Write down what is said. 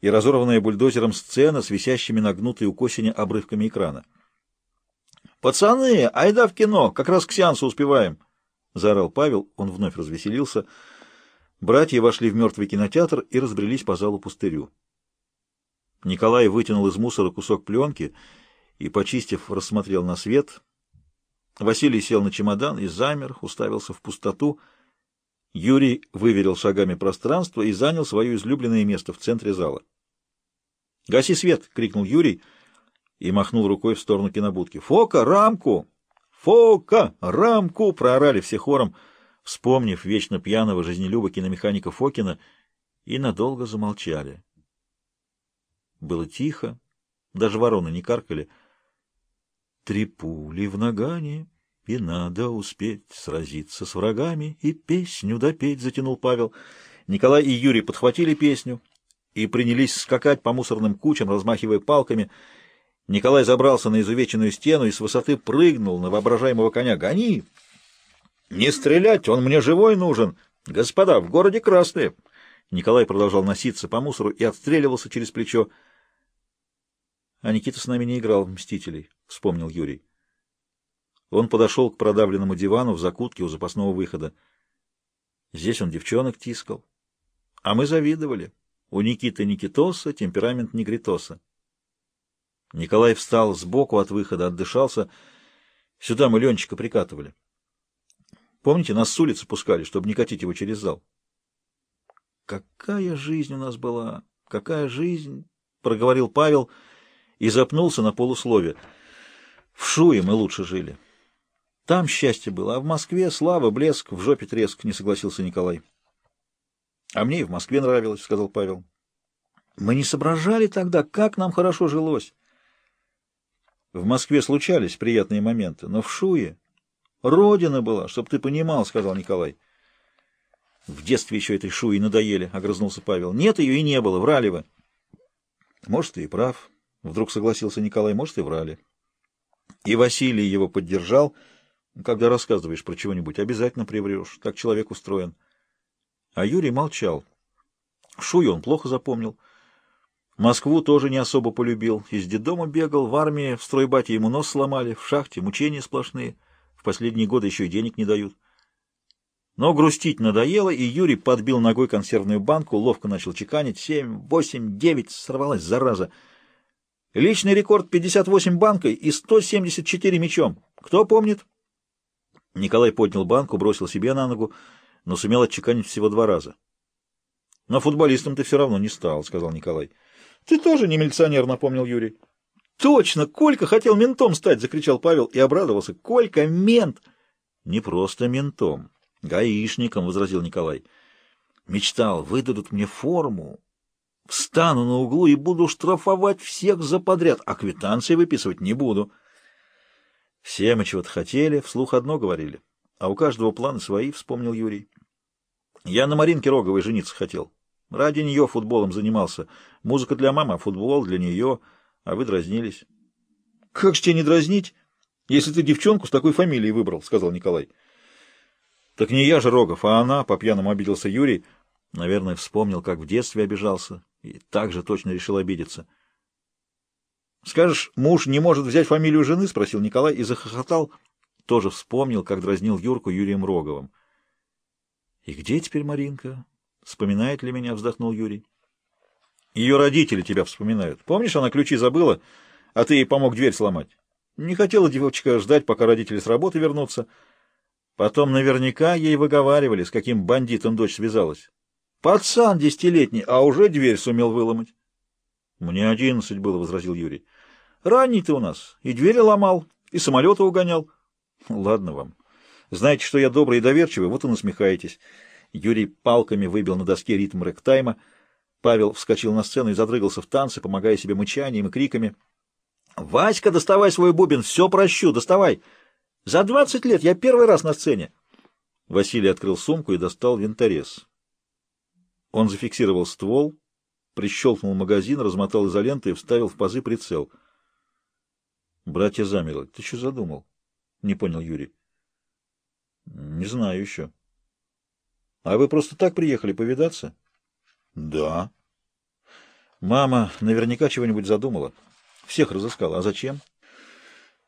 и разорванная бульдозером сцена с висящими на гнутой у Косине обрывками экрана. «Пацаны, айда в кино! Как раз к сеансу успеваем!» — заорал Павел. Он вновь развеселился. Братья вошли в мертвый кинотеатр и разбрелись по залу пустырю. Николай вытянул из мусора кусок пленки и, почистив, рассмотрел на свет. Василий сел на чемодан и замер, уставился в пустоту. Юрий выверил шагами пространство и занял свое излюбленное место в центре зала. «Гаси свет!» — крикнул Юрий и махнул рукой в сторону кинобудки. «Фока, рамку! Фока, рамку!» — проорали все хором, вспомнив вечно пьяного жизнелюба киномеханика Фокина, и надолго замолчали. Было тихо, даже вороны не каркали. Три пули в нагане, и надо успеть сразиться с врагами, и песню допеть, — затянул Павел. Николай и Юрий подхватили песню и принялись скакать по мусорным кучам, размахивая палками. Николай забрался на изувеченную стену и с высоты прыгнул на воображаемого коня. «Гони!» «Не стрелять, он мне живой нужен! Господа, в городе красные!» Николай продолжал носиться по мусору и отстреливался через плечо. А Никита с нами не играл в «Мстителей», — вспомнил Юрий. Он подошел к продавленному дивану в закутке у запасного выхода. Здесь он девчонок тискал. А мы завидовали. У Никиты Никитоса темперамент негритоса. Николай встал сбоку от выхода, отдышался. Сюда мы Ленчика прикатывали. Помните, нас с улицы пускали, чтобы не катить его через зал? Какая жизнь у нас была! Какая жизнь! — проговорил Павел — и запнулся на полуслове. В Шуе мы лучше жили. Там счастье было, а в Москве слава, блеск, в жопе треск, не согласился Николай. — А мне и в Москве нравилось, — сказал Павел. — Мы не соображали тогда, как нам хорошо жилось. В Москве случались приятные моменты, но в Шуе родина была, чтоб ты понимал, — сказал Николай. — В детстве еще этой Шуи надоели, — огрызнулся Павел. — Нет ее и не было, врали вы. — Может, ты и прав, Вдруг согласился Николай, может, и врали. И Василий его поддержал. Когда рассказываешь про чего-нибудь, обязательно приврешь. Так человек устроен. А Юрий молчал. Шую он плохо запомнил. Москву тоже не особо полюбил. Из детдома бегал, в армии, в стройбате ему нос сломали, в шахте мучения сплошные. В последние годы еще и денег не дают. Но грустить надоело, и Юрий подбил ногой консервную банку, ловко начал чеканить. Семь, восемь, девять, сорвалась зараза. Личный рекорд 58 банкой и 174 мячом. Кто помнит? Николай поднял банку, бросил себе на ногу, но сумел отчеканить всего два раза. — Но футболистом ты все равно не стал, — сказал Николай. — Ты тоже не милиционер, — напомнил Юрий. — Точно! Колька хотел ментом стать, — закричал Павел и обрадовался. — Колька, мент! — Не просто ментом, гаишником, — возразил Николай. — Мечтал, выдадут мне форму, Встану на углу и буду штрафовать всех за подряд, а квитанции выписывать не буду. Все мы чего-то хотели, вслух одно говорили. А у каждого планы свои, вспомнил Юрий. Я на Маринке Роговой жениться хотел. Ради нее футболом занимался. Музыка для мамы, а футбол для нее. А вы дразнились. — Как же тебя не дразнить, если ты девчонку с такой фамилией выбрал? — сказал Николай. — Так не я же Рогов, а она, — по пьяному обиделся Юрий. Наверное, вспомнил, как в детстве обижался. И также точно решил обидеться. «Скажешь, муж не может взять фамилию жены?» — спросил Николай и захохотал. Тоже вспомнил, как дразнил Юрку Юрием Роговым. «И где теперь Маринка? Вспоминает ли меня?» — вздохнул Юрий. «Ее родители тебя вспоминают. Помнишь, она ключи забыла, а ты ей помог дверь сломать? Не хотела девочка ждать, пока родители с работы вернутся. Потом наверняка ей выговаривали, с каким бандитом дочь связалась. Пацан десятилетний, а уже дверь сумел выломать. — Мне одиннадцать было, — возразил Юрий. — Ранний ты у нас. И двери ломал, и самолеты угонял. — Ладно вам. Знаете, что я добрый и доверчивый, вот и насмехаетесь. Юрий палками выбил на доске ритм рэктайма. Павел вскочил на сцену и задрыгался в танце, помогая себе мычанием и криками. — Васька, доставай свой бубен, все прощу, доставай! За двадцать лет я первый раз на сцене. Василий открыл сумку и достал винторез. Он зафиксировал ствол, прищелкнул магазин, размотал изолентой и вставил в пазы прицел. Братья замерли. — Ты что задумал? — не понял Юрий. — Не знаю еще. — А вы просто так приехали повидаться? — Да. Мама наверняка чего-нибудь задумала. Всех разыскала. А зачем?